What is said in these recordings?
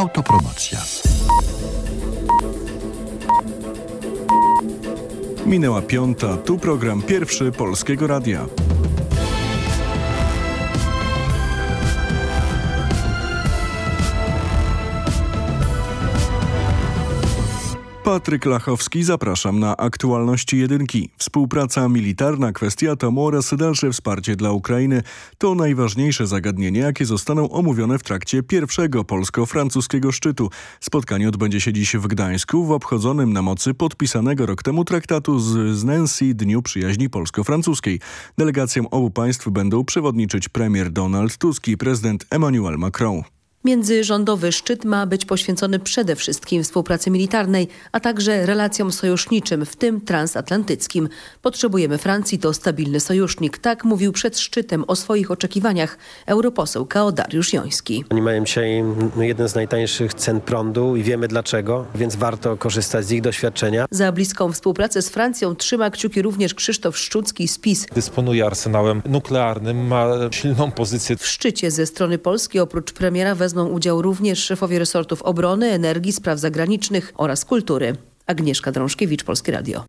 Autopromocja. Minęła piąta, tu program pierwszy Polskiego Radia. Patryk Lachowski, zapraszam na aktualności jedynki. Współpraca militarna, kwestia atomu oraz dalsze wsparcie dla Ukrainy to najważniejsze zagadnienia, jakie zostaną omówione w trakcie pierwszego polsko-francuskiego szczytu. Spotkanie odbędzie się dziś w Gdańsku w obchodzonym na mocy podpisanego rok temu traktatu z, z Nancy Dniu Przyjaźni Polsko-Francuskiej. Delegacjom obu państw będą przewodniczyć premier Donald Tusk i prezydent Emmanuel Macron. Międzyrządowy szczyt ma być poświęcony przede wszystkim współpracy militarnej, a także relacjom sojuszniczym, w tym transatlantyckim. Potrzebujemy Francji, to stabilny sojusznik. Tak mówił przed szczytem o swoich oczekiwaniach europoseł Kao Dariusz Joński. Oni mają dzisiaj jeden z najtańszych cen prądu i wiemy dlaczego, więc warto korzystać z ich doświadczenia. Za bliską współpracę z Francją trzyma kciuki również Krzysztof Szczucki z PiS. Dysponuje arsenałem nuklearnym, ma silną pozycję. W szczycie ze strony Polski oprócz premiera wezmą udział również szefowie resortów obrony, energii, spraw zagranicznych oraz kultury. Agnieszka Drążkiewicz, Polskie Radio.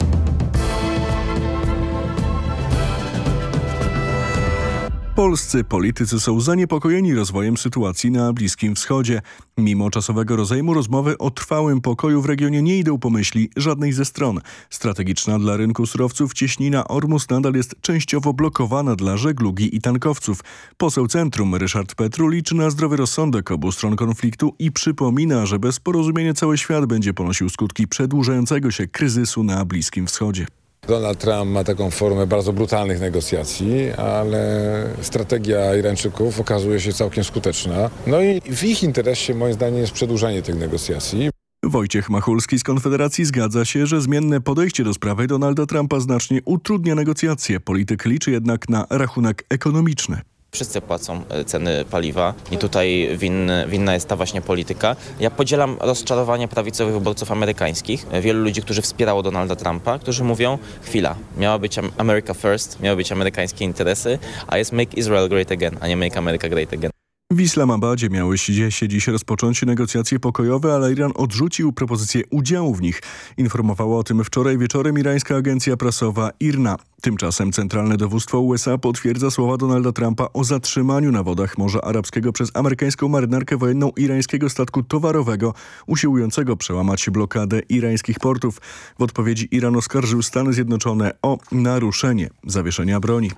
Polscy politycy są zaniepokojeni rozwojem sytuacji na Bliskim Wschodzie. Mimo czasowego rozejmu rozmowy o trwałym pokoju w regionie nie idą po myśli żadnej ze stron. Strategiczna dla rynku surowców cieśnina Ormus nadal jest częściowo blokowana dla żeglugi i tankowców. Poseł Centrum Ryszard Petru liczy na zdrowy rozsądek obu stron konfliktu i przypomina, że bez porozumienia cały świat będzie ponosił skutki przedłużającego się kryzysu na Bliskim Wschodzie. Donald Trump ma taką formę bardzo brutalnych negocjacji, ale strategia Irańczyków okazuje się całkiem skuteczna. No i w ich interesie moim zdaniem jest przedłużanie tych negocjacji. Wojciech Machulski z Konfederacji zgadza się, że zmienne podejście do sprawy Donalda Trumpa znacznie utrudnia negocjacje. Polityk liczy jednak na rachunek ekonomiczny. Wszyscy płacą ceny paliwa i tutaj winny, winna jest ta właśnie polityka. Ja podzielam rozczarowanie prawicowych wyborców amerykańskich. Wielu ludzi, którzy wspierało Donalda Trumpa, którzy mówią, chwila, miała być America first, miały być amerykańskie interesy, a jest make Israel great again, a nie make America great again. W Islamabadzie miały się dziś rozpocząć negocjacje pokojowe, ale Iran odrzucił propozycję udziału w nich. Informowała o tym wczoraj wieczorem irańska agencja prasowa IRNA. Tymczasem Centralne Dowództwo USA potwierdza słowa Donalda Trumpa o zatrzymaniu na wodach Morza Arabskiego przez amerykańską marynarkę wojenną irańskiego statku towarowego usiłującego przełamać blokadę irańskich portów. W odpowiedzi Iran oskarżył Stany Zjednoczone o naruszenie zawieszenia broni.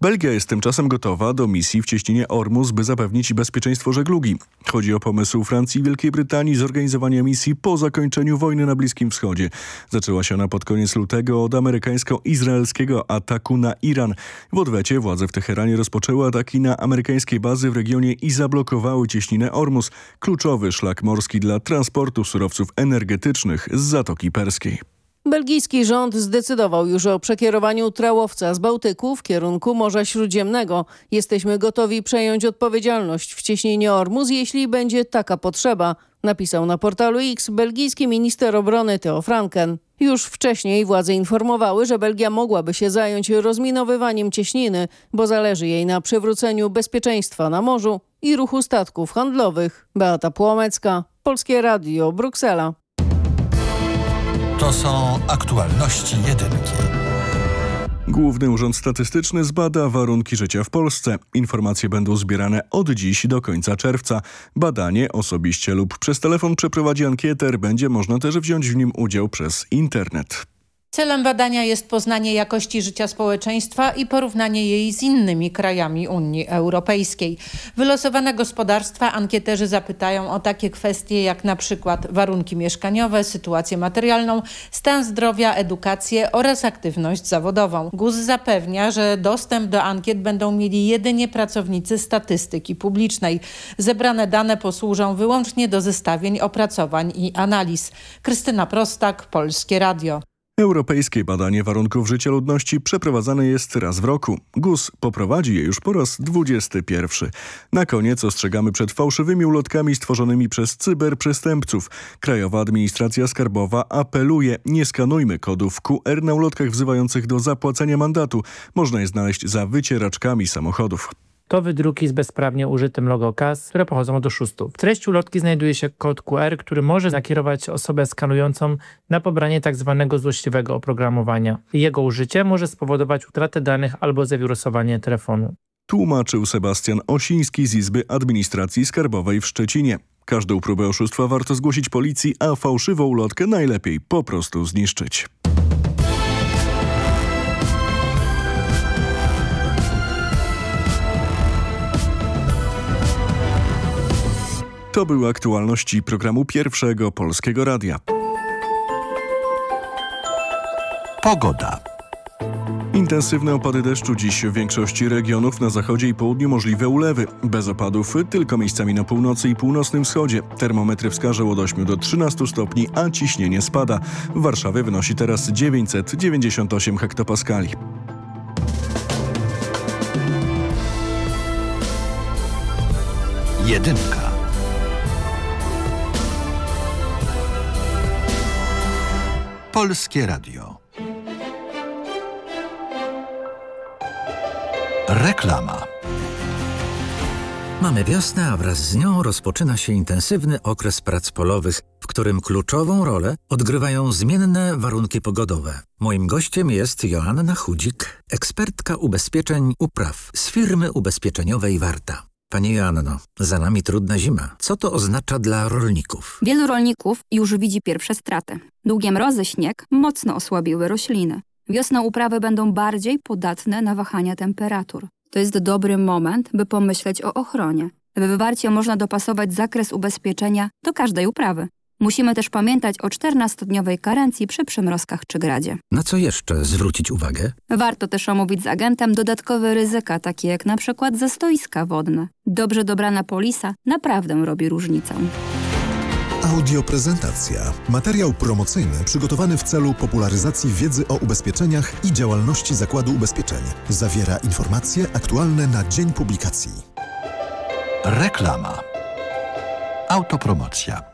Belgia jest tymczasem gotowa do misji w cieśninie Ormus, by zapewnić bezpieczeństwo żeglugi. Chodzi o pomysł Francji i Wielkiej Brytanii zorganizowania misji po zakończeniu wojny na Bliskim Wschodzie. Zaczęła się ona pod koniec lutego od amerykańsko-izraelskiego ataku na Iran. W odwecie władze w Teheranie rozpoczęły ataki na amerykańskie bazy w regionie i zablokowały cieśninę Ormus, kluczowy szlak morski dla transportu surowców energetycznych z Zatoki Perskiej. Belgijski rząd zdecydował już o przekierowaniu trałowca z Bałtyku w kierunku Morza Śródziemnego. Jesteśmy gotowi przejąć odpowiedzialność w cieśninie Ormus, jeśli będzie taka potrzeba, napisał na portalu X belgijski minister obrony Theo Franken. Już wcześniej władze informowały, że Belgia mogłaby się zająć rozminowywaniem cieśniny, bo zależy jej na przywróceniu bezpieczeństwa na morzu i ruchu statków handlowych. Beata Płomecka, Polskie Radio, Bruksela. To są aktualności jedynki. Główny Urząd Statystyczny zbada warunki życia w Polsce. Informacje będą zbierane od dziś do końca czerwca. Badanie osobiście lub przez telefon przeprowadzi ankieter. Będzie można też wziąć w nim udział przez internet. Celem badania jest poznanie jakości życia społeczeństwa i porównanie jej z innymi krajami Unii Europejskiej. Wylosowane gospodarstwa ankieterzy zapytają o takie kwestie jak na przykład warunki mieszkaniowe, sytuację materialną, stan zdrowia, edukację oraz aktywność zawodową. GUS zapewnia, że dostęp do ankiet będą mieli jedynie pracownicy statystyki publicznej. Zebrane dane posłużą wyłącznie do zestawień opracowań i analiz. Krystyna Prostak, Polskie Radio. Europejskie badanie warunków życia ludności przeprowadzane jest raz w roku. GUS poprowadzi je już po raz 21. Na koniec ostrzegamy przed fałszywymi ulotkami stworzonymi przez cyberprzestępców. Krajowa Administracja Skarbowa apeluje, nie skanujmy kodów QR na ulotkach wzywających do zapłacenia mandatu. Można je znaleźć za wycieraczkami samochodów. To wydruki z bezprawnie użytym logo KAS, które pochodzą od oszustów. W treści ulotki znajduje się kod QR, który może nakierować osobę skanującą na pobranie tzw. Tak złośliwego oprogramowania. Jego użycie może spowodować utratę danych albo zawirusowanie telefonu. Tłumaczył Sebastian Osiński z Izby Administracji Skarbowej w Szczecinie. Każdą próbę oszustwa warto zgłosić policji, a fałszywą ulotkę najlepiej po prostu zniszczyć. To były aktualności programu Pierwszego Polskiego Radia. Pogoda. Intensywne opady deszczu dziś w większości regionów na zachodzie i południu możliwe ulewy. Bez opadów tylko miejscami na północy i północnym wschodzie. Termometry wskażą od 8 do 13 stopni, a ciśnienie spada. W Warszawie wynosi teraz 998 hektopaskali. Jedynka. Polskie Radio. Reklama. Mamy wiosnę, a wraz z nią rozpoczyna się intensywny okres prac polowych, w którym kluczową rolę odgrywają zmienne warunki pogodowe. Moim gościem jest Joanna Chudzik, ekspertka ubezpieczeń upraw z firmy ubezpieczeniowej Warta. Pani Joanno, za nami trudna zima. Co to oznacza dla rolników? Wielu rolników już widzi pierwsze straty. Długie mrozy, śnieg mocno osłabiły rośliny. Wiosną uprawy będą bardziej podatne na wahania temperatur. To jest dobry moment, by pomyśleć o ochronie. W wywarcie można dopasować zakres ubezpieczenia do każdej uprawy. Musimy też pamiętać o 14-dniowej karencji przy przymrozkach czy gradzie. Na co jeszcze zwrócić uwagę? Warto też omówić z agentem dodatkowe ryzyka, takie jak na przykład zastoiska wodne. Dobrze dobrana polisa naprawdę robi różnicę. Audioprezentacja. Materiał promocyjny przygotowany w celu popularyzacji wiedzy o ubezpieczeniach i działalności Zakładu Ubezpieczeń. Zawiera informacje aktualne na dzień publikacji. Reklama. Autopromocja.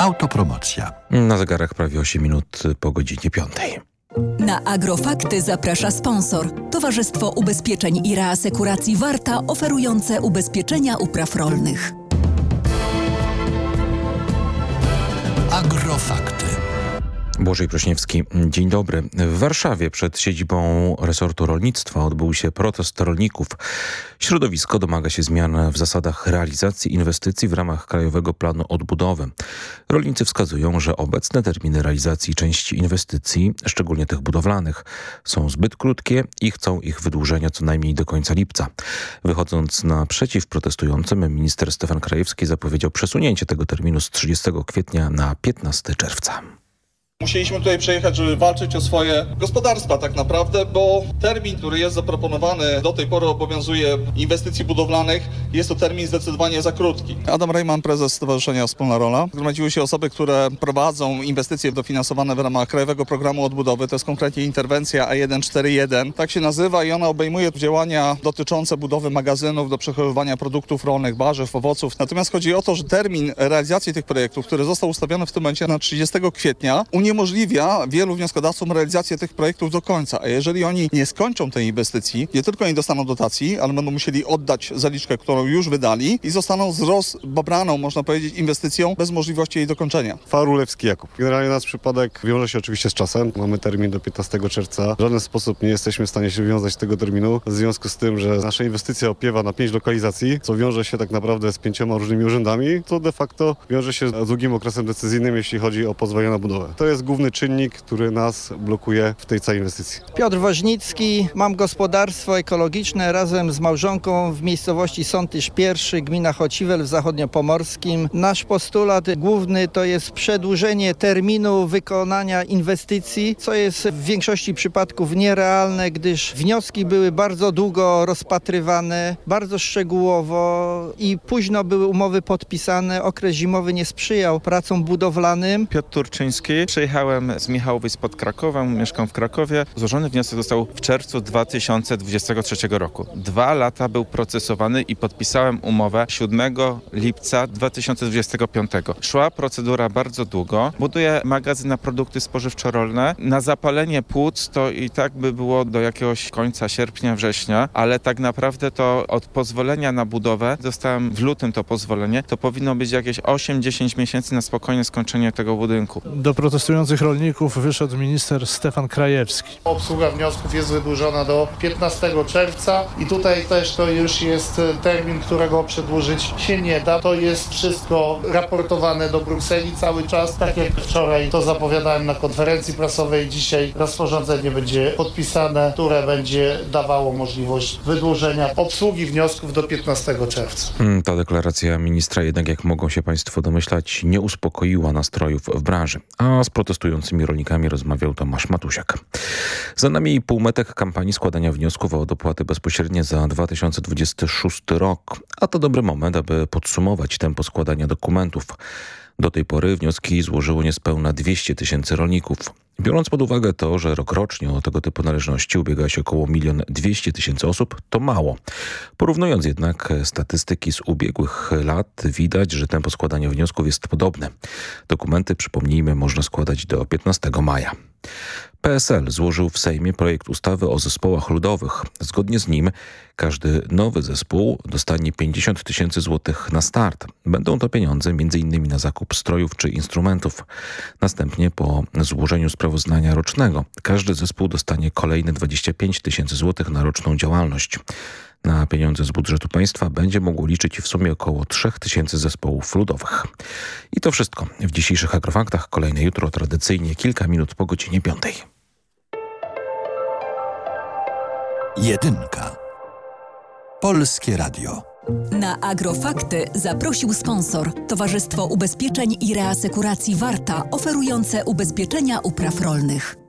Autopromocja. Na zegarach prawie 8 minut po godzinie 5. Na Agrofakty zaprasza sponsor. Towarzystwo Ubezpieczeń i Reasekuracji Warta oferujące ubezpieczenia upraw rolnych. Agrofakty. Błożej Prośniewski, dzień dobry. W Warszawie przed siedzibą resortu rolnictwa odbył się protest rolników. Środowisko domaga się zmian w zasadach realizacji inwestycji w ramach Krajowego Planu Odbudowy. Rolnicy wskazują, że obecne terminy realizacji części inwestycji, szczególnie tych budowlanych, są zbyt krótkie i chcą ich wydłużenia co najmniej do końca lipca. Wychodząc naprzeciw protestującym, minister Stefan Krajewski zapowiedział przesunięcie tego terminu z 30 kwietnia na 15 czerwca. Musieliśmy tutaj przyjechać, żeby walczyć o swoje gospodarstwa tak naprawdę, bo termin, który jest zaproponowany, do tej pory obowiązuje inwestycji budowlanych, jest to termin zdecydowanie za krótki. Adam Rejman, prezes Stowarzyszenia Wspólna Rola. Zgromadziły się osoby, które prowadzą inwestycje dofinansowane w ramach Krajowego Programu Odbudowy. To jest konkretnie interwencja A141. Tak się nazywa i ona obejmuje działania dotyczące budowy magazynów do przechowywania produktów rolnych, warzyw, owoców. Natomiast chodzi o to, że termin realizacji tych projektów, który został ustawiony w tym momencie na 30 kwietnia, uniemożliwia wielu wnioskodawcom realizację tych projektów do końca. A jeżeli oni nie skończą tej inwestycji, nie tylko nie dostaną dotacji, ale będą musieli oddać zaliczkę, którą już wydali i zostaną z rozbobraną, można powiedzieć, inwestycją bez możliwości jej dokończenia. Farulewski Jakub. Generalnie nasz przypadek wiąże się oczywiście z czasem. Mamy termin do 15 czerwca. W żaden sposób nie jesteśmy w stanie się wywiązać z tego terminu, w związku z tym, że nasza inwestycja opiewa na pięć lokalizacji, co wiąże się tak naprawdę z pięcioma różnymi urzędami, to de facto wiąże się z długim okresem decyzyjnym, jeśli chodzi o pozwolenie na budowę. To jest jest główny czynnik, który nas blokuje w tej całej inwestycji. Piotr Woźnicki, mam gospodarstwo ekologiczne razem z małżonką w miejscowości Sątysz I, gmina Chociwel w zachodniopomorskim. Nasz postulat główny to jest przedłużenie terminu wykonania inwestycji, co jest w większości przypadków nierealne, gdyż wnioski były bardzo długo rozpatrywane, bardzo szczegółowo i późno były umowy podpisane. Okres zimowy nie sprzyjał pracom budowlanym. Piotr Turczyński. Przyjechałem z Michałowic pod Krakowem, mieszkam w Krakowie. Złożony wniosek został w czerwcu 2023 roku. Dwa lata był procesowany i podpisałem umowę 7 lipca 2025. Szła procedura bardzo długo. Buduję magazyn na produkty spożywczo-rolne. Na zapalenie płuc to i tak by było do jakiegoś końca sierpnia, września, ale tak naprawdę to od pozwolenia na budowę, dostałem w lutym to pozwolenie, to powinno być jakieś 8-10 miesięcy na spokojne skończenie tego budynku. Do protestujących rolników wyszedł minister Stefan Krajewski. Obsługa wniosków jest wydłużona do 15 czerwca i tutaj też to już jest termin, którego przedłużyć się nie da. To jest wszystko raportowane do Brukseli cały czas. Tak jak wczoraj to zapowiadałem na konferencji prasowej, dzisiaj rozporządzenie będzie podpisane, które będzie dawało możliwość wydłużenia obsługi wniosków do 15 czerwca. Hmm, ta deklaracja ministra jednak, jak mogą się Państwo domyślać, nie uspokoiła nastrojów w branży. A z protestującymi rolnikami rozmawiał Tomasz Matusiak. Za nami półmetek kampanii składania wniosków o dopłaty bezpośrednie za 2026 rok. A to dobry moment, aby podsumować tempo składania dokumentów. Do tej pory wnioski złożyło niespełna 200 tysięcy rolników. Biorąc pod uwagę to, że rokrocznie o tego typu należności ubiega się około 1 200 tysięcy osób, to mało. Porównując jednak statystyki z ubiegłych lat, widać, że tempo składania wniosków jest podobne. Dokumenty, przypomnijmy, można składać do 15 maja. PSL złożył w Sejmie projekt ustawy o zespołach ludowych. Zgodnie z nim każdy nowy zespół dostanie 50 tysięcy złotych na start. Będą to pieniądze m.in. na zakup strojów czy instrumentów. Następnie po złożeniu sprawozdania rocznego każdy zespół dostanie kolejne 25 tysięcy złotych na roczną działalność. Na pieniądze z budżetu państwa będzie mogło liczyć w sumie około 3 tysięcy zespołów ludowych. I to wszystko w dzisiejszych agrofaktach. Kolejne jutro tradycyjnie kilka minut po godzinie 5. Jedynka. Polskie Radio. Na Agrofakty zaprosił sponsor Towarzystwo Ubezpieczeń i Reasekuracji Warta, oferujące ubezpieczenia upraw rolnych.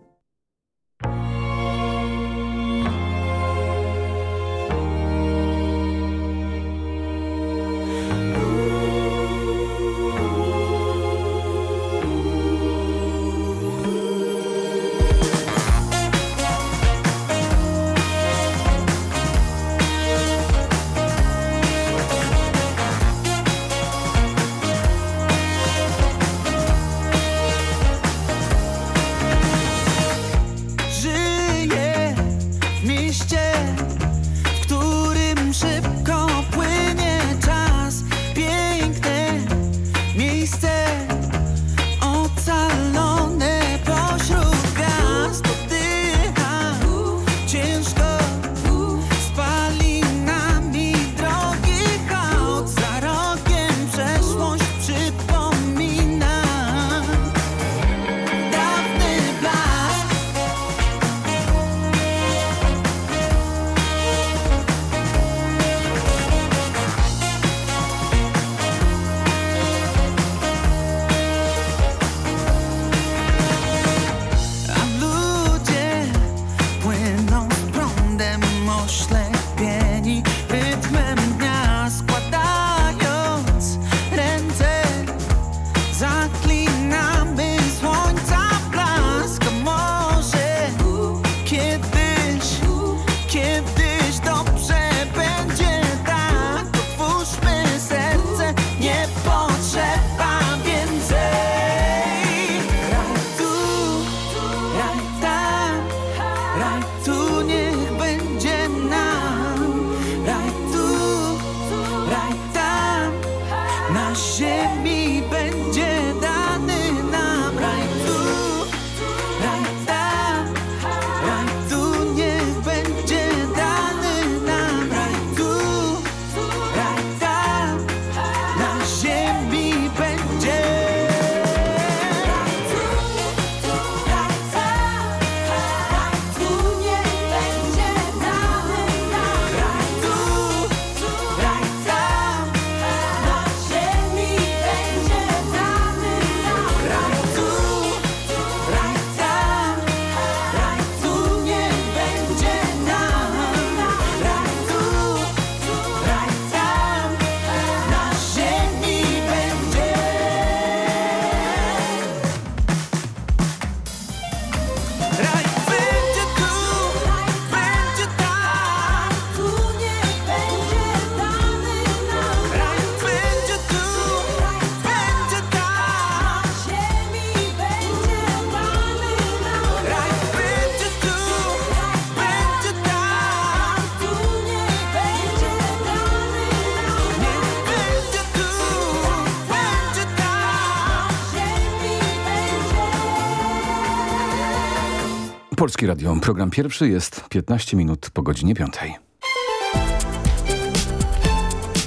Polski Radio. Program pierwszy jest 15 minut po godzinie 5.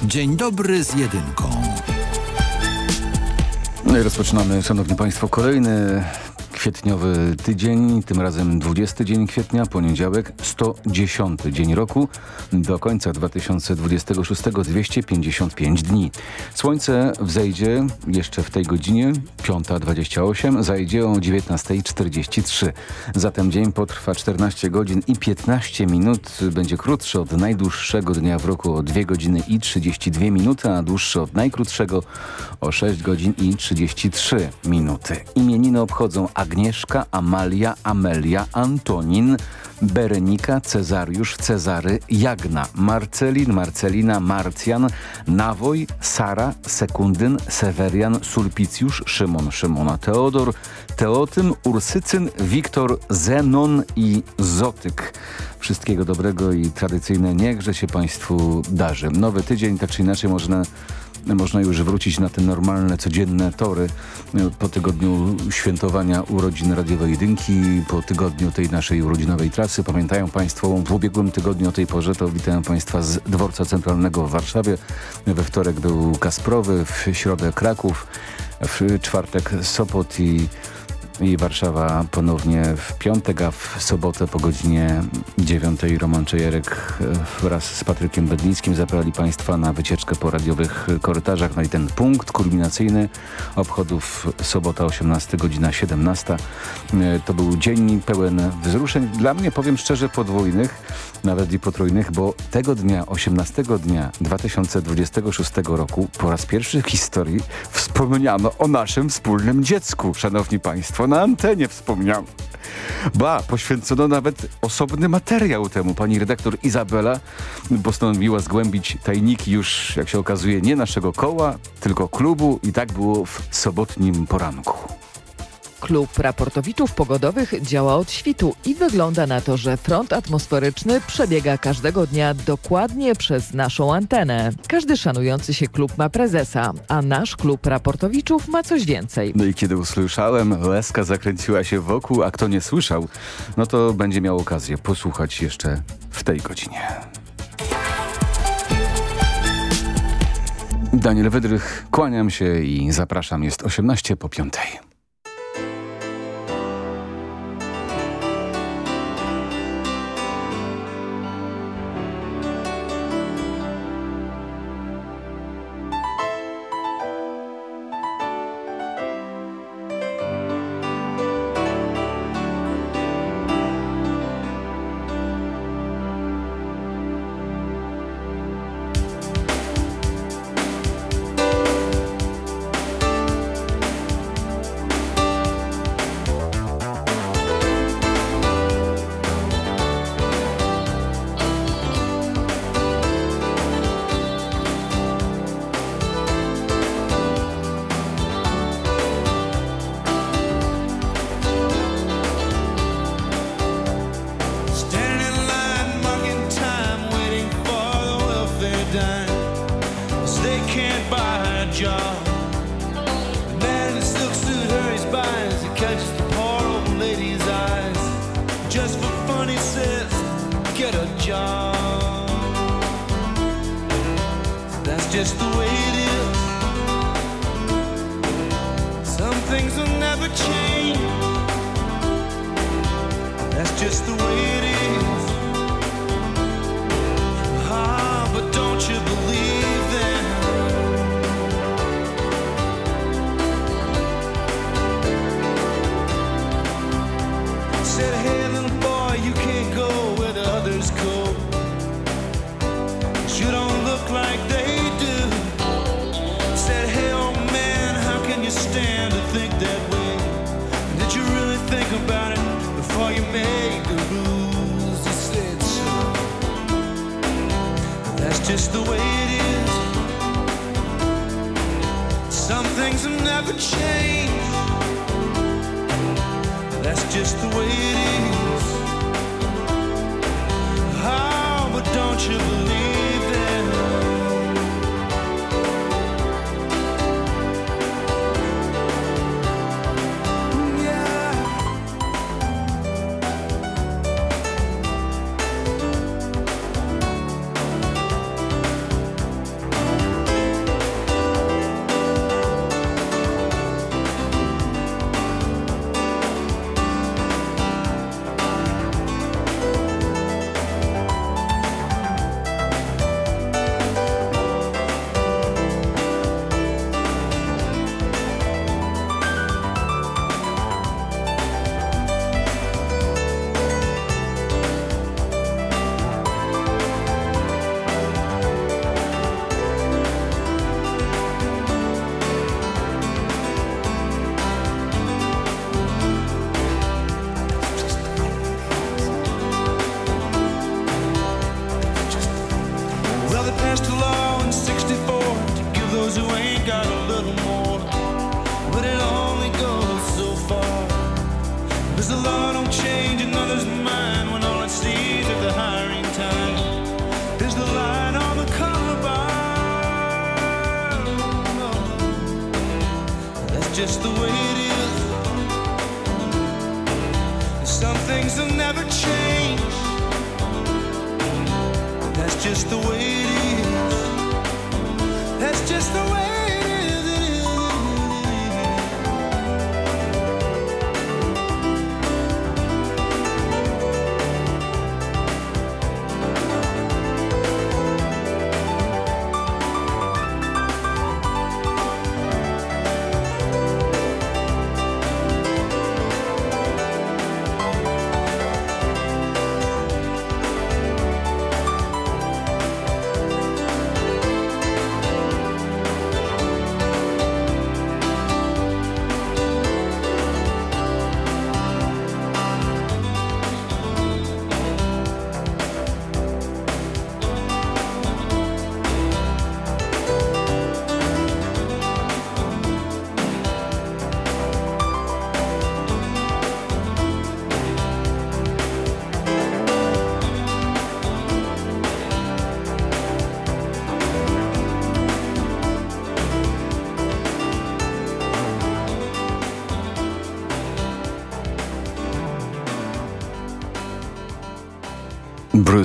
Dzień dobry z jedynką. No i rozpoczynamy, Szanowni Państwo, kolejny kwietniowy tydzień, tym razem 20 dzień kwietnia, poniedziałek, 110 dzień roku, do końca 2026 255 dni. Słońce wzejdzie jeszcze w tej godzinie, 5.28, zajdzie o 19.43. Zatem dzień potrwa 14 godzin i 15 minut, będzie krótszy od najdłuższego dnia w roku o 2 godziny i 32 minuty, a dłuższy od najkrótszego o 6 godzin i 33 minuty. Imieniny obchodzą Agnieszka, Amalia, Amelia, Antonin, Berenika, Cezariusz, Cezary, Jagna, Marcelin, Marcelina, Marcjan, Nawoj, Sara, Sekundyn, Sewerian, Sulpicjusz, Szymon, Szymona, Teodor, Teotym, Ursycyn, Wiktor, Zenon i Zotyk. Wszystkiego dobrego i tradycyjne niechże się Państwu darzy. Nowy tydzień, tak czy inaczej można można już wrócić na te normalne, codzienne tory po tygodniu świętowania urodzin radiowej jedynki, po tygodniu tej naszej urodzinowej trasy. Pamiętają Państwo, w ubiegłym tygodniu o tej porze to witałem Państwa z dworca centralnego w Warszawie. We wtorek był Kasprowy, w środę Kraków, w czwartek Sopot i i Warszawa ponownie w piątek, a w sobotę po godzinie 9 Roman Czejerek e, wraz z Patrykiem Bedlińskim zabrali Państwa na wycieczkę po radiowych korytarzach. No i ten punkt kulminacyjny obchodów sobota 18, godzina 17. E, to był dzień pełen wzruszeń. Dla mnie, powiem szczerze, podwójnych, nawet i potrójnych, bo tego dnia, 18 dnia 2026 roku po raz pierwszy w historii wspomniano o naszym wspólnym dziecku, szanowni państwo na antenie wspomniałem. Ba, poświęcono nawet osobny materiał temu. Pani redaktor Izabela postanowiła zgłębić tajniki już, jak się okazuje, nie naszego koła, tylko klubu i tak było w sobotnim poranku. Klub raportowiczów pogodowych działa od świtu i wygląda na to, że front atmosferyczny przebiega każdego dnia dokładnie przez naszą antenę. Każdy szanujący się klub ma prezesa, a nasz klub raportowiczów ma coś więcej. No i kiedy usłyszałem, łezka zakręciła się wokół, a kto nie słyszał, no to będzie miał okazję posłuchać jeszcze w tej godzinie. Daniel Wydrych, kłaniam się i zapraszam. Jest 18 po 5.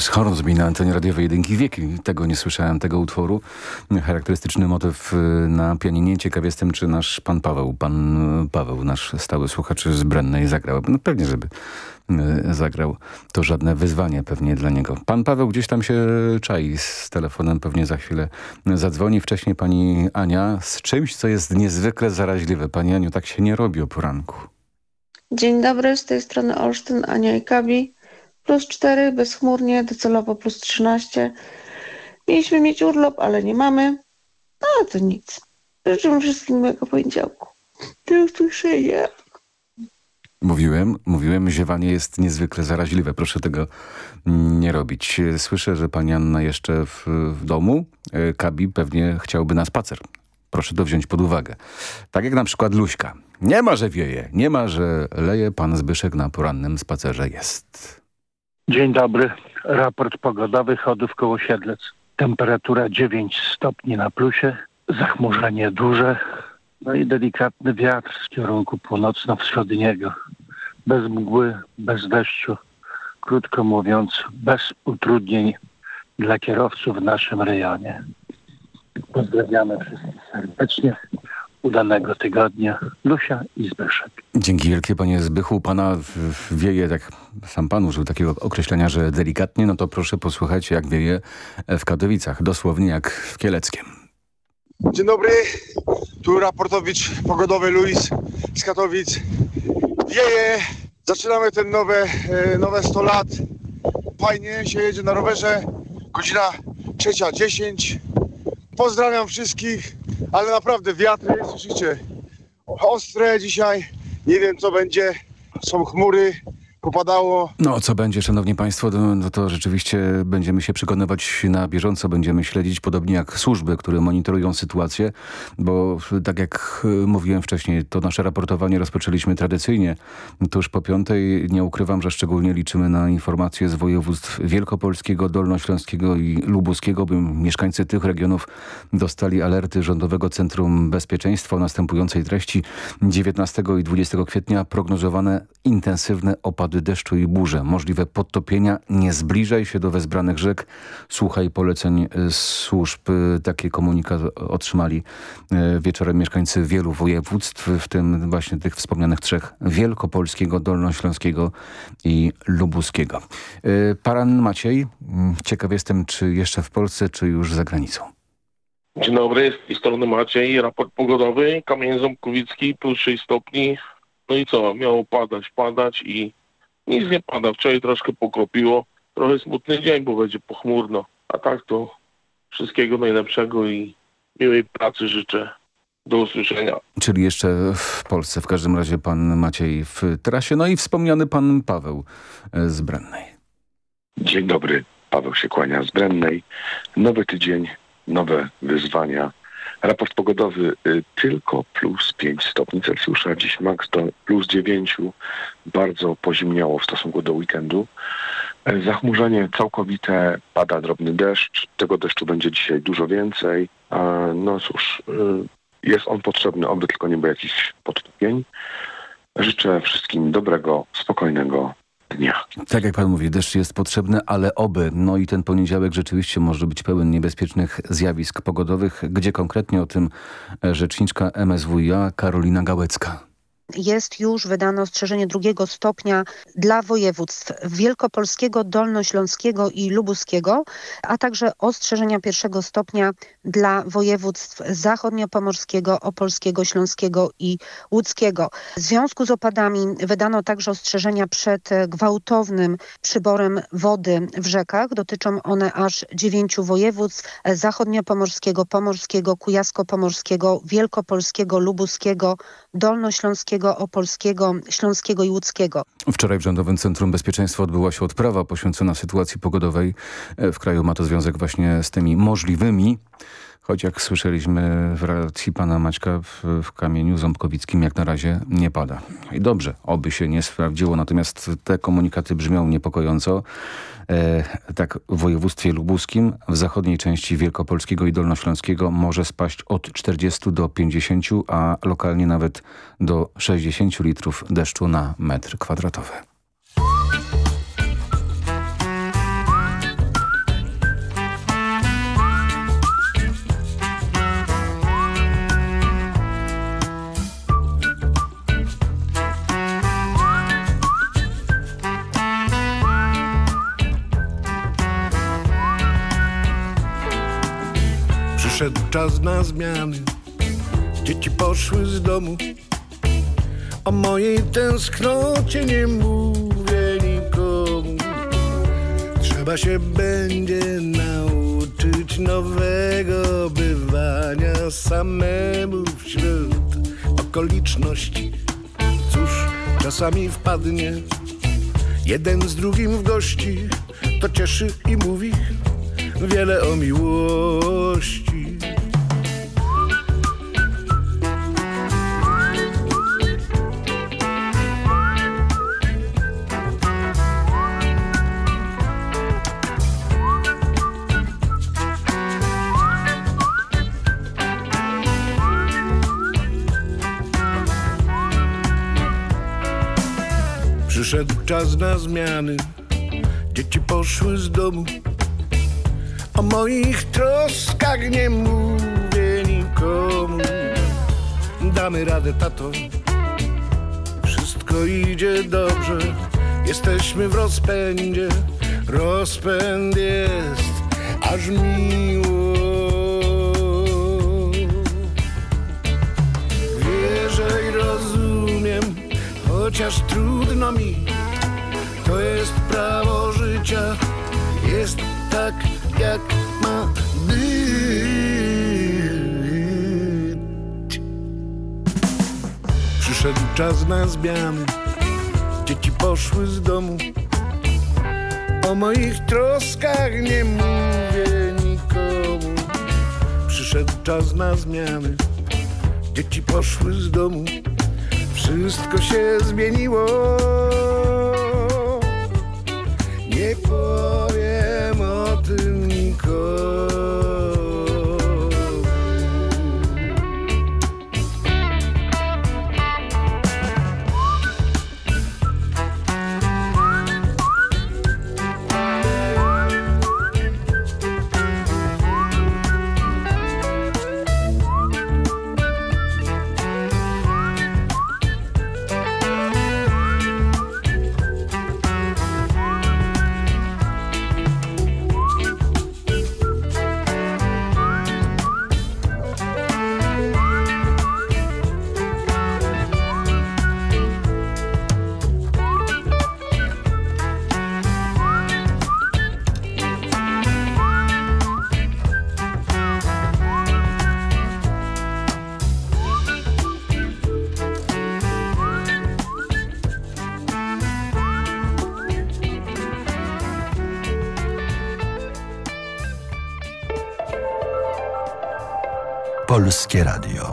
Bruce Hornsby na antenie radiowej jedynki wieki. Tego nie słyszałem, tego utworu. Charakterystyczny motyw y, na pianinie. Ciekaw jestem, czy nasz pan Paweł, pan y, Paweł, nasz stały słuchacz z Brennej zagrał. No pewnie, żeby y, zagrał. To żadne wyzwanie pewnie dla niego. Pan Paweł gdzieś tam się czai z telefonem, pewnie za chwilę zadzwoni. Wcześniej pani Ania z czymś, co jest niezwykle zaraźliwe. Pani Aniu, tak się nie robi o poranku. Dzień dobry, z tej strony Olsztyn, Ania i Kabi. Plus 4, bezchmurnie, docelowo plus 13. Mieliśmy mieć urlop, ale nie mamy. No to nic. Życzę wszystkim miłego poniedziałku. Do usłyszenia. Mówiłem, mówiłem, ziewanie jest niezwykle zaraźliwe. Proszę tego nie robić. Słyszę, że pani Anna jeszcze w, w domu. E, Kabi pewnie chciałby na spacer. Proszę to wziąć pod uwagę. Tak jak na przykład Luśka. Nie ma, że wieje, nie ma, że leje. Pan Zbyszek na porannym spacerze jest. Dzień dobry. Raport pogodowy Chodów koło Siedlec. Temperatura 9 stopni na plusie, zachmurzenie duże, no i delikatny wiatr z kierunku północno-wschodniego. Bez mgły, bez deszczu. Krótko mówiąc, bez utrudnień dla kierowców w naszym rejonie. Pozdrawiamy wszystkich serdecznie. Udanego tygodnia. Lusia i Zbyszek. Dzięki wielkie panie Zbychu. Pana wieje, tak sam pan użył takiego określenia, że delikatnie, no to proszę posłuchać jak wieje w Katowicach. Dosłownie jak w Kieleckiem. Dzień dobry, tu raportowicz pogodowy Luis z Katowic. Wieje, zaczynamy ten nowe, e, nowe 100 lat. Fajnie się jedzie na rowerze, godzina 3.10. Pozdrawiam wszystkich, ale naprawdę wiatry, słyszycie, ostre dzisiaj. Nie wiem co będzie, są chmury, popadało. No, co będzie, szanowni państwo, no, no to rzeczywiście będziemy się przekonywać na bieżąco, będziemy śledzić, podobnie jak służby, które monitorują sytuację, bo tak jak y, mówiłem wcześniej, to nasze raportowanie rozpoczęliśmy tradycyjnie tuż po piątej. Nie ukrywam, że szczególnie liczymy na informacje z województw wielkopolskiego, dolnośląskiego i lubuskiego, by mieszkańcy tych regionów dostali alerty Rządowego Centrum Bezpieczeństwa o następującej treści. 19 i 20 kwietnia prognozowane intensywne opady deszczu i burze, możliwe podtopienia. Nie zbliżaj się do wezbranych rzek. Słuchaj poleceń y, służb. Y, Takie komunikat otrzymali y, wieczorem mieszkańcy wielu województw, w tym właśnie tych wspomnianych trzech, wielkopolskiego, dolnośląskiego i lubuskiego. Paran Maciej, ciekaw jestem, czy jeszcze w Polsce, czy już za granicą. Dzień dobry, z tej strony Maciej, raport pogodowy, Kamień Ząbkowicki, plus 6 stopni. No i co, miało padać, padać i nic nie pada. Wczoraj troszkę pokropiło, trochę smutny dzień, bo będzie pochmurno. A tak to wszystkiego najlepszego i miłej pracy życzę. Do usłyszenia. Czyli jeszcze w Polsce, w każdym razie pan Maciej w trasie, no i wspomniany pan Paweł e, z Brennej. Dzień dobry, Paweł się kłania z Brennej. Nowy tydzień, nowe wyzwania, Raport pogodowy y, tylko plus 5 stopni Celsjusza, dziś max do plus 9, bardzo pozimniało w stosunku do weekendu. E, Zachmurzenie całkowite, pada drobny deszcz, tego deszczu będzie dzisiaj dużo więcej. E, No cóż, y, jest on potrzebny, oby tylko nie było jakichś podtopień. Życzę wszystkim dobrego, spokojnego dnia. Tak jak pan mówi, deszcz jest potrzebny, ale oby. No i ten poniedziałek rzeczywiście może być pełen niebezpiecznych zjawisk pogodowych. Gdzie konkretnie o tym e, rzeczniczka MSWiA Karolina Gałecka. Jest już wydane ostrzeżenie drugiego stopnia dla województw wielkopolskiego, dolnośląskiego i lubuskiego, a także ostrzeżenia pierwszego stopnia dla województw zachodniopomorskiego, opolskiego, śląskiego i łódzkiego. W związku z opadami wydano także ostrzeżenia przed gwałtownym przyborem wody w rzekach. Dotyczą one aż dziewięciu województw zachodniopomorskiego, pomorskiego, kujawsko-pomorskiego, wielkopolskiego, lubuskiego, dolnośląskiego, opolskiego, śląskiego i łódzkiego. Wczoraj w Rządowym Centrum Bezpieczeństwa odbyła się odprawa poświęcona sytuacji pogodowej e, w kraju. Ma to związek właśnie z tymi możliwymi, choć jak słyszeliśmy w relacji pana Maćka w, w Kamieniu Ząbkowickim jak na razie nie pada. I dobrze, oby się nie sprawdziło, natomiast te komunikaty brzmią niepokojąco. E, tak w województwie lubuskim, w zachodniej części Wielkopolskiego i Dolnośląskiego może spaść od 40 do 50, a lokalnie nawet do 60 litrów deszczu na metr kwadratowy. Czas na zmiany. Dzieci poszły z domu. O mojej tęsknocie nie mówię nikomu. Trzeba się będzie nauczyć nowego bywania samemu wśród okoliczności. Cóż, czasami wpadnie jeden z drugim w gości. To cieszy i mówi wiele o miłości. Czas na zmiany, dzieci poszły z domu. O moich troskach nie mówię nikomu. Damy radę, tato. Wszystko idzie dobrze. Jesteśmy w rozpędzie. Rozpęd jest aż miło. Wierzę i rozumiem, chociaż trudno mi. Prawo życia. Jest tak, jak ma być. Przyszedł czas na zmiany, dzieci poszły z domu. O moich troskach nie mówię nikomu. Przyszedł czas na zmiany, dzieci poszły z domu. Wszystko się zmieniło. Polskie Radio.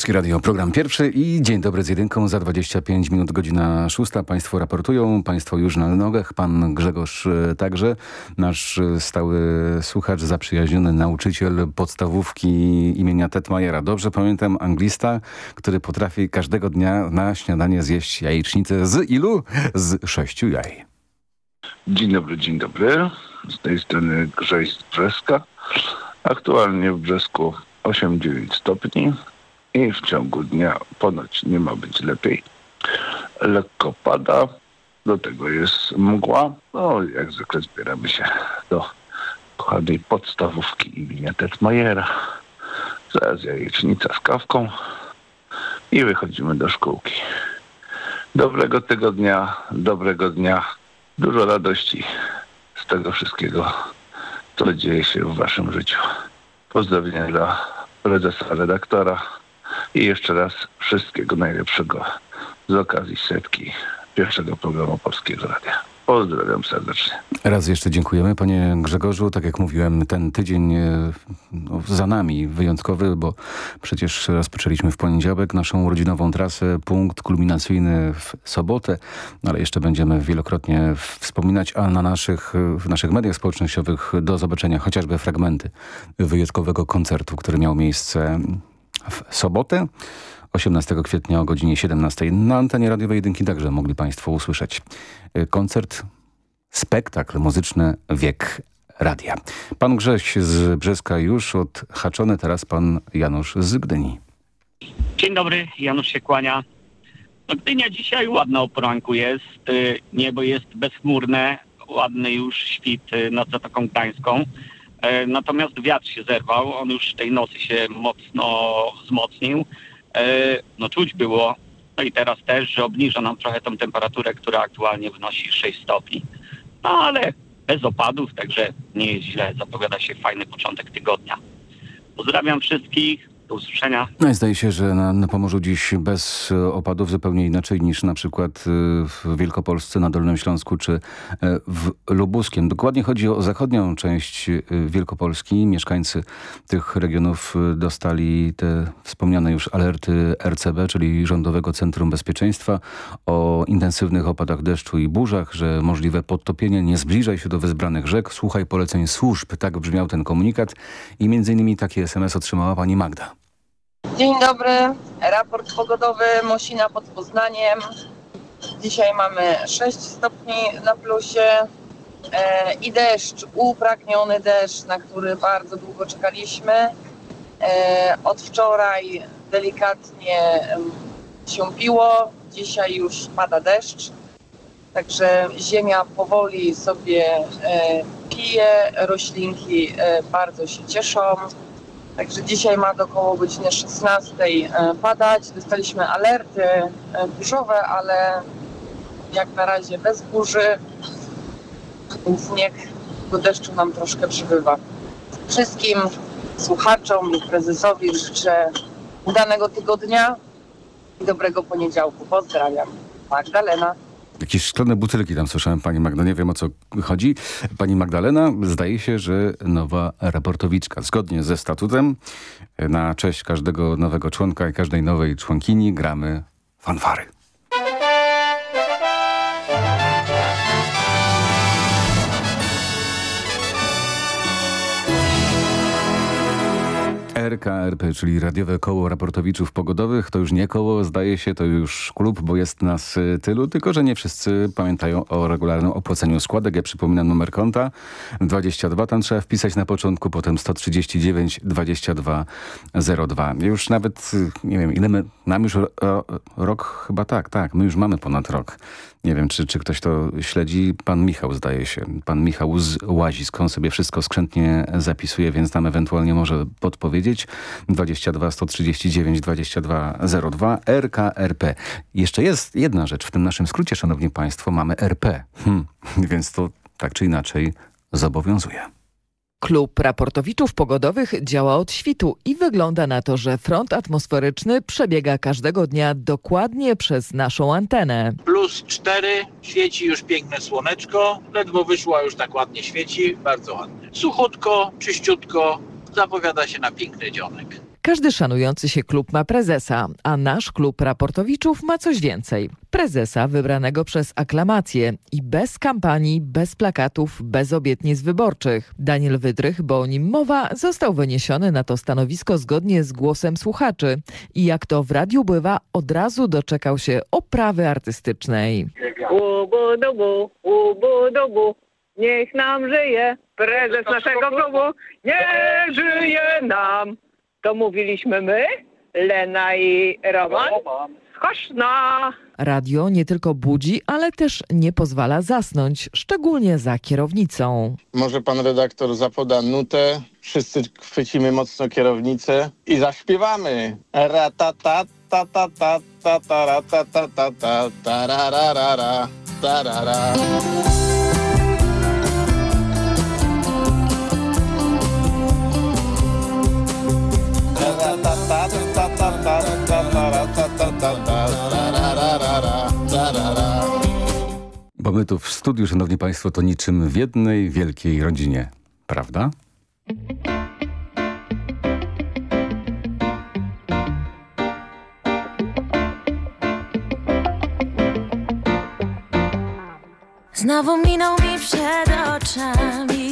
Polskie Radio, program pierwszy i dzień dobry z jedynką za 25 minut, godzina szósta. Państwo raportują, państwo już na nogach, pan Grzegorz e, także, nasz e, stały słuchacz, zaprzyjaźniony nauczyciel podstawówki imienia Tetmajera. Dobrze pamiętam anglista, który potrafi każdego dnia na śniadanie zjeść jajecznicę z ilu? Z sześciu jaj. Dzień dobry, dzień dobry. Z tej strony Grześ z Brzeska. Aktualnie w Brzesku 8-9 stopni i w ciągu dnia ponoć nie ma być lepiej. Lekko pada, do tego jest mgła. No, jak zwykle zbieramy się do kochanej podstawówki imienia Tetmajera. Zaraz jajecznica z kawką i wychodzimy do szkółki. Dobrego tygodnia, dobrego dnia, dużo radości z tego wszystkiego, co dzieje się w waszym życiu. Pozdrowienia dla prezesa redaktora i jeszcze raz wszystkiego najlepszego z okazji setki pierwszego programu Polskiego Radia. Pozdrawiam serdecznie. Raz jeszcze dziękujemy panie Grzegorzu. Tak jak mówiłem, ten tydzień e, no, za nami wyjątkowy, bo przecież rozpoczęliśmy w poniedziałek naszą rodzinową trasę, punkt kulminacyjny w sobotę, ale jeszcze będziemy wielokrotnie wspominać, a na naszych, w naszych mediach społecznościowych do zobaczenia chociażby fragmenty wyjątkowego koncertu, który miał miejsce w sobotę. 18 kwietnia o godzinie 17 na antenie radiowej jedynki także mogli Państwo usłyszeć y, koncert, spektakl muzyczny Wiek Radia. Pan Grześ z Brzeska już odhaczony, teraz pan Janusz z Gdyni. Dzień dobry, Janusz się kłania. No, Gdynia dzisiaj ładna o poranku jest, y, niebo jest bezchmurne, ładny już świt y, nad Zatoką Gdańską. E, Natomiast wiatr się zerwał, on już tej nocy się mocno wzmocnił. E, No czuć było, no i teraz też, że obniża nam trochę tą temperaturę, która aktualnie wynosi 6 stopni. No ale bez opadów, także nie jest źle, zapowiada się fajny początek tygodnia. Pozdrawiam wszystkich, do usłyszenia. No zdaje się, że na, na Pomorzu dziś bez e, opadów zupełnie inaczej niż na przykład e, w Wielkopolsce, na Dolnym Śląsku czy e, w Lubuskiem. Dokładnie chodzi o zachodnią część Wielkopolski. Mieszkańcy tych regionów dostali te wspomniane już alerty RCB, czyli Rządowego Centrum Bezpieczeństwa o intensywnych opadach deszczu i burzach, że możliwe podtopienie nie zbliżaj się do wyzbranych rzek. Słuchaj poleceń służb. Tak brzmiał ten komunikat i między innymi taki SMS otrzymała pani Magda. Dzień dobry, raport pogodowy Mosina pod Poznaniem. Dzisiaj mamy 6 stopni na plusie e, i deszcz, upragniony deszcz, na który bardzo długo czekaliśmy. E, od wczoraj delikatnie em, siąpiło, dzisiaj już pada deszcz. Także ziemia powoli sobie e, pije, roślinki e, bardzo się cieszą. Także dzisiaj ma do około godziny 16 e, padać. Dostaliśmy alerty e, burzowe, ale jak na razie bez burzy, więc niech do deszczu nam troszkę przybywa. Wszystkim słuchaczom i prezesowi życzę udanego tygodnia i dobrego poniedziałku. Pozdrawiam. Magdalena. Jakieś szklane butelki tam słyszałem, pani Magda, nie wiem o co chodzi. Pani Magdalena, zdaje się, że nowa raportowiczka. Zgodnie ze statutem na cześć każdego nowego członka i każdej nowej członkini gramy fanfary. RKRP, czyli Radiowe Koło Raportowiczów Pogodowych. To już nie koło, zdaje się, to już klub, bo jest nas y, tylu, tylko że nie wszyscy pamiętają o regularnym opłaceniu składek. Ja przypominam numer konta 22, tam trzeba wpisać na początku, potem 139 22 02. Już nawet, y, nie wiem, ile my, nam już ro, rok, chyba tak, tak, my już mamy ponad rok. Nie wiem, czy, czy ktoś to śledzi. Pan Michał, zdaje się. Pan Michał z Łazisk. On sobie wszystko skrzętnie zapisuje, więc nam ewentualnie może podpowiedzieć. 22 139 22 02 RKRP. Jeszcze jest jedna rzecz. W tym naszym skrócie, szanowni państwo, mamy RP. Hmm. Więc to tak czy inaczej zobowiązuje. Klub raportowiczów pogodowych działa od świtu i wygląda na to, że front atmosferyczny przebiega każdego dnia dokładnie przez naszą antenę. Plus 4, świeci już piękne słoneczko, ledwo wyszła już tak ładnie świeci, bardzo ładnie. Suchutko, czyściutko, zapowiada się na piękny dzionek. Każdy szanujący się klub ma prezesa, a nasz klub raportowiczów ma coś więcej. Prezesa wybranego przez aklamację i bez kampanii, bez plakatów, bez obietnic wyborczych. Daniel Wydrych, bo o nim mowa, został wyniesiony na to stanowisko zgodnie z głosem słuchaczy i jak to w radiu bywa, od razu doczekał się oprawy artystycznej. Niech nam żyje prezes naszego klubu, niech żyje nam. To mówiliśmy my, Lena i Roman. Skośna. Radio nie tylko budzi, ale też nie pozwala zasnąć, szczególnie za kierownicą. Może pan redaktor zapoda nutę, wszyscy chwycimy mocno kierownicę i zaśpiewamy. Ratata, ta ta ta ta ta ra, ta ta ta ta tarararara, tarara. Bo my tu w studiu, szanowni państwo, to niczym w jednej wielkiej rodzinie. Prawda? Znowu minął mi przed oczami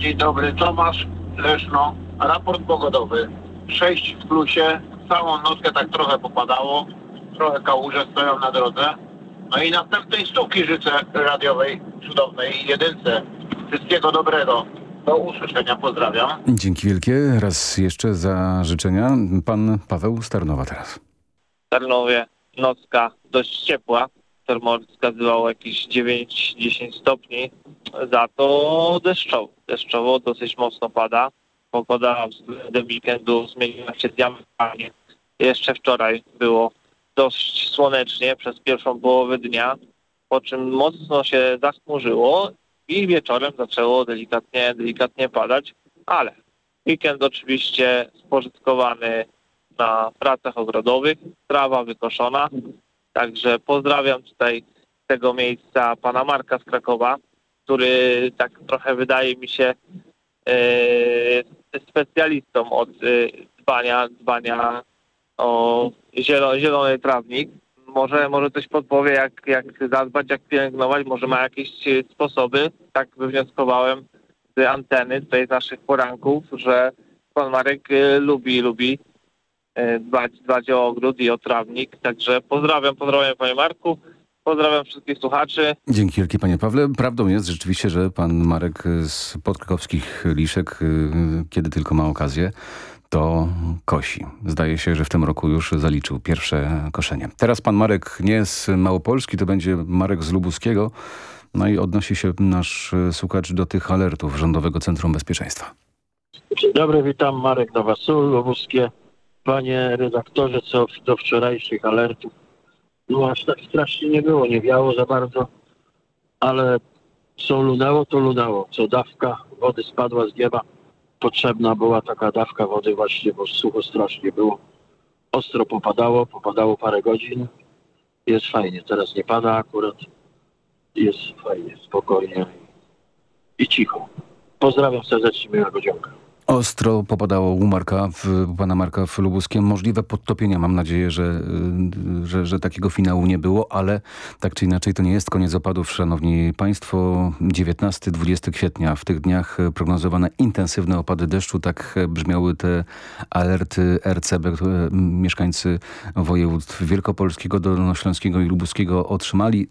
dzień dobry, Tomasz Leszno, raport pogodowy. 6 w plusie, całą nockę tak trochę popadało, trochę kałuże stoją na drodze. No i następnej sztuki życzę radiowej, cudownej jedynce. Wszystkiego dobrego. Do usłyszenia, pozdrawiam. Dzięki wielkie. Raz jeszcze za życzenia. Pan Paweł Starnowa teraz. W Tarnowie nocka dość ciepła. Termometr wskazywał jakieś 9-10 stopni. Za to deszczowo. Deszczowo dosyć mocno pada. Pogoda względem weekendu zmieniła się diametralnie. Jeszcze wczoraj było dość słonecznie przez pierwszą połowę dnia, po czym mocno się zachmurzyło i wieczorem zaczęło delikatnie, delikatnie padać, ale weekend oczywiście spożytkowany na pracach ogrodowych, trawa wykoszona, także pozdrawiam tutaj z tego miejsca pana Marka z Krakowa, który tak trochę wydaje mi się jest specjalistą od e, dbania, dbania o zielo, zielony trawnik. Może, może coś podpowie, jak, jak zadbać, jak pielęgnować, może ma jakieś sposoby. Tak wywnioskowałem z anteny tutaj z naszych poranków, że pan Marek e, lubi, lubi dbać, dbać o ogród i o trawnik. Także pozdrawiam, pozdrawiam panie Marku, pozdrawiam wszystkich słuchaczy. Dzięki wielkie panie Pawle. Prawdą jest rzeczywiście, że pan Marek z podkrakowskich Liszek, y, kiedy tylko ma okazję, to kosi. Zdaje się, że w tym roku już zaliczył pierwsze koszenie. Teraz pan Marek nie z Małopolski, to będzie Marek z Lubuskiego. No i odnosi się nasz e, słuchacz do tych alertów Rządowego Centrum Bezpieczeństwa. Dzień dobry, witam Marek Nowasul, Lubuskie. Panie redaktorze, co do wczorajszych alertów, no aż tak strasznie nie było, nie wiało za bardzo, ale co lunęło, to lunęło. Co dawka wody spadła z nieba, potrzebna była taka dawka wody właśnie, bo sucho strasznie było. Ostro popadało, popadało parę godzin. Jest fajnie, teraz nie pada akurat. Jest fajnie, spokojnie i cicho. Pozdrawiam serdecznie, miłego dzionka. Ostro popadało u Marka, w, pana Marka w Lubuskiem. Możliwe podtopienia. Mam nadzieję, że, y, że, że takiego finału nie było, ale tak czy inaczej to nie jest koniec opadów, szanowni państwo. 19-20 kwietnia. W tych dniach y, prognozowane intensywne opady deszczu. Tak y, brzmiały te alerty RCB, które mieszkańcy województw wielkopolskiego, dolnośląskiego i lubuskiego otrzymali.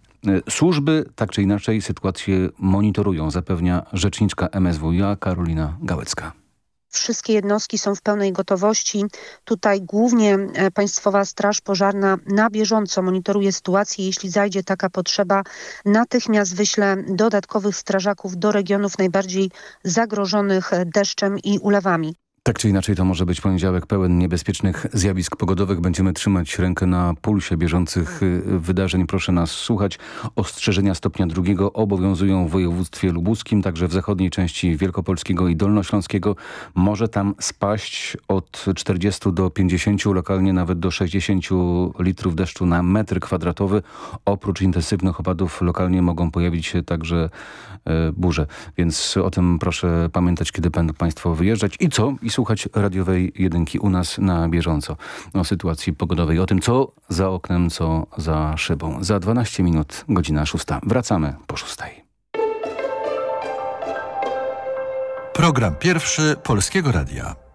Służby tak czy inaczej sytuację monitorują, zapewnia rzeczniczka MSWiA Karolina Gałecka. Wszystkie jednostki są w pełnej gotowości. Tutaj głównie e, Państwowa Straż Pożarna na bieżąco monitoruje sytuację. Jeśli zajdzie taka potrzeba, natychmiast wyśle dodatkowych strażaków do regionów najbardziej zagrożonych e, deszczem i ulewami. Tak czy inaczej to może być poniedziałek pełen niebezpiecznych zjawisk pogodowych. Będziemy trzymać rękę na pulsie bieżących y, wydarzeń. Proszę nas słuchać. Ostrzeżenia stopnia drugiego obowiązują w województwie lubuskim, także w zachodniej części Wielkopolskiego i Dolnośląskiego. Może tam spaść od 40 do 50, lokalnie nawet do 60 litrów deszczu na metr kwadratowy. Oprócz intensywnych opadów lokalnie mogą pojawić się także e, burze. Więc o tym proszę pamiętać, kiedy będą Państwo wyjeżdżać. I co? I słuchać radiowej jedynki u nas na bieżąco o sytuacji pogodowej, o tym co za oknem, co za szybą. Za 12 minut, godzina szósta. Wracamy po szóstej. Program pierwszy Polskiego Radia.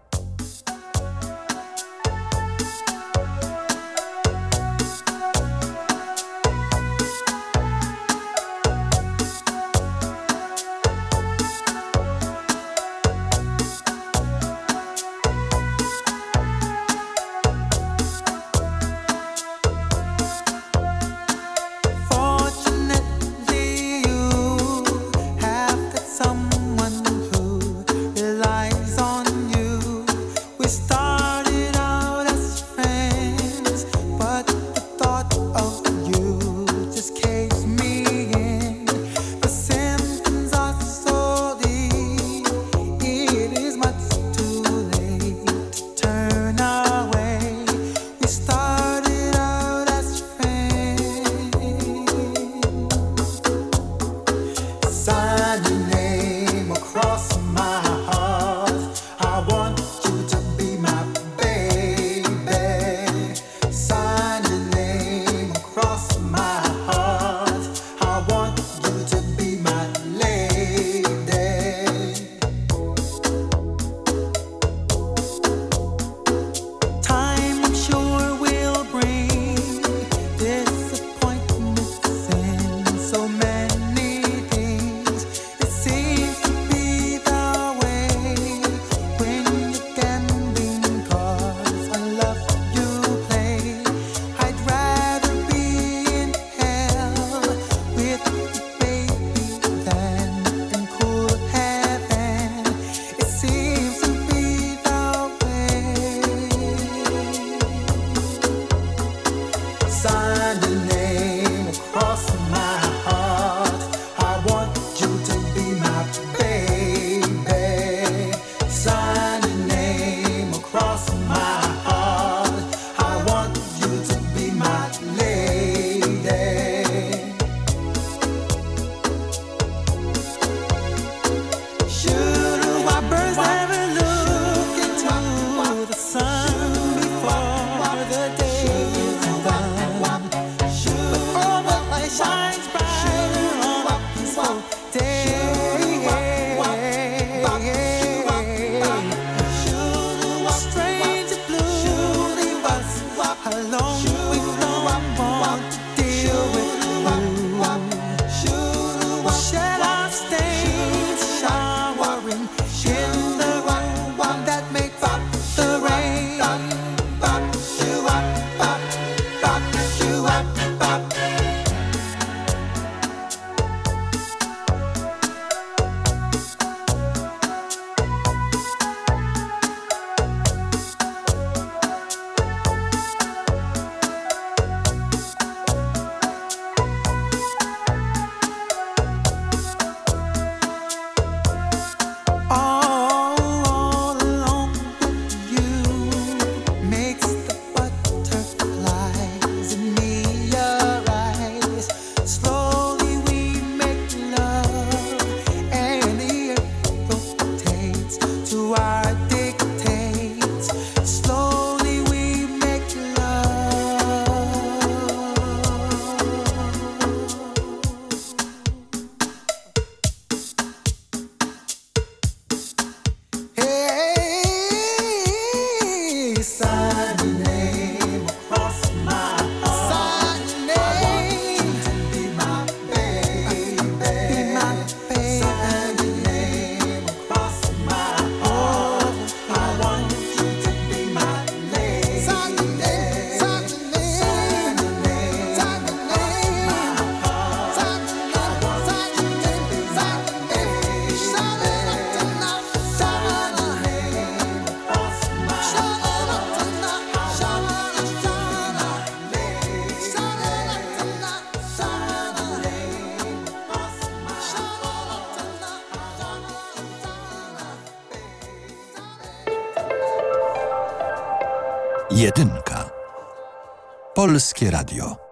Polskie Radio.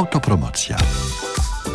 Autopromocja.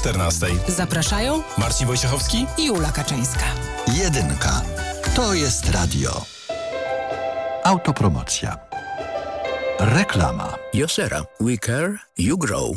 14. Zapraszają Marcin Wojciechowski i Ula Kaczyńska. Jedynka. To jest radio. Autopromocja. Reklama. Josera. We care, you grow.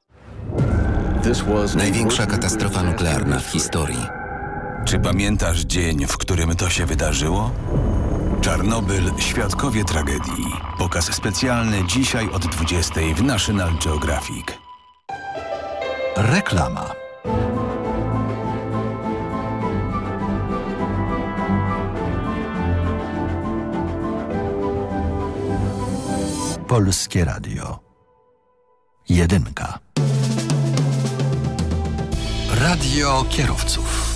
Największa katastrofa nuklearna w historii. Czy pamiętasz dzień, w którym to się wydarzyło? Czarnobyl Świadkowie Tragedii. Pokaz specjalny dzisiaj od 20 w National Geographic. Reklama. Polskie Radio. Jedynka. Radio kierowców.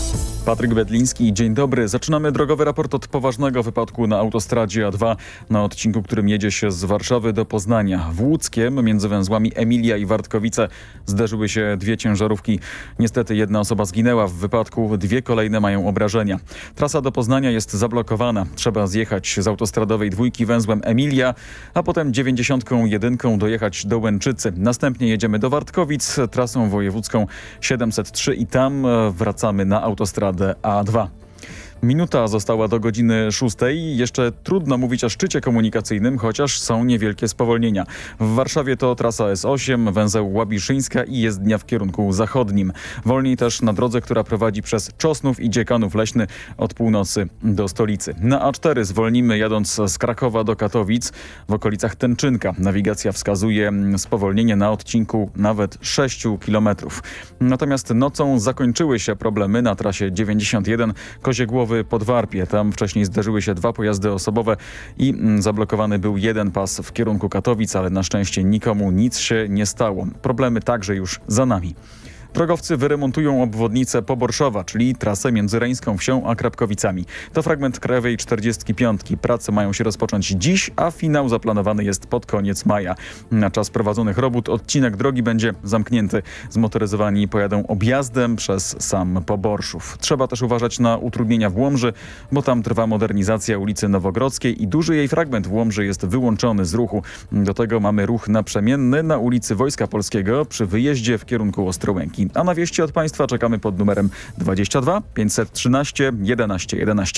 Patryk Bedliński, dzień dobry. Zaczynamy drogowy raport od poważnego wypadku na autostradzie A2 na odcinku, którym jedzie się z Warszawy do Poznania. W Łódzkiem między węzłami Emilia i Wartkowice zderzyły się dwie ciężarówki. Niestety jedna osoba zginęła w wypadku, dwie kolejne mają obrażenia. Trasa do Poznania jest zablokowana. Trzeba zjechać z autostradowej dwójki węzłem Emilia, a potem 91 dojechać do Łęczycy. Następnie jedziemy do Wartkowic trasą wojewódzką 703 i tam e, wracamy na autostradę A2. Minuta została do godziny 6. Jeszcze trudno mówić o szczycie komunikacyjnym, chociaż są niewielkie spowolnienia. W Warszawie to trasa S8, węzeł Łabiszyńska i jezdnia w kierunku zachodnim. Wolniej też na drodze, która prowadzi przez Czosnów i Dziekanów Leśny od północy do stolicy. Na A4 zwolnimy jadąc z Krakowa do Katowic w okolicach Tęczynka. Nawigacja wskazuje spowolnienie na odcinku nawet 6 km. Natomiast nocą zakończyły się problemy na trasie 91 Kozie Głowy Podwarpie. Tam wcześniej zderzyły się dwa pojazdy osobowe i mm, zablokowany był jeden pas w kierunku Katowic, ale na szczęście nikomu nic się nie stało. Problemy także już za nami. Drogowcy wyremontują obwodnicę Poborszowa, czyli trasę między Reńską Wsią a Krapkowicami. To fragment Krajowej 45. Prace mają się rozpocząć dziś, a finał zaplanowany jest pod koniec maja. Na czas prowadzonych robót odcinek drogi będzie zamknięty. Zmotoryzowani pojadą objazdem przez sam Poborszów. Trzeba też uważać na utrudnienia w Łomży, bo tam trwa modernizacja ulicy Nowogrodzkiej i duży jej fragment w Łomży jest wyłączony z ruchu. Do tego mamy ruch naprzemienny na ulicy Wojska Polskiego przy wyjeździe w kierunku Ostrołęki. A na wieści od Państwa czekamy pod numerem 22 513 11 11.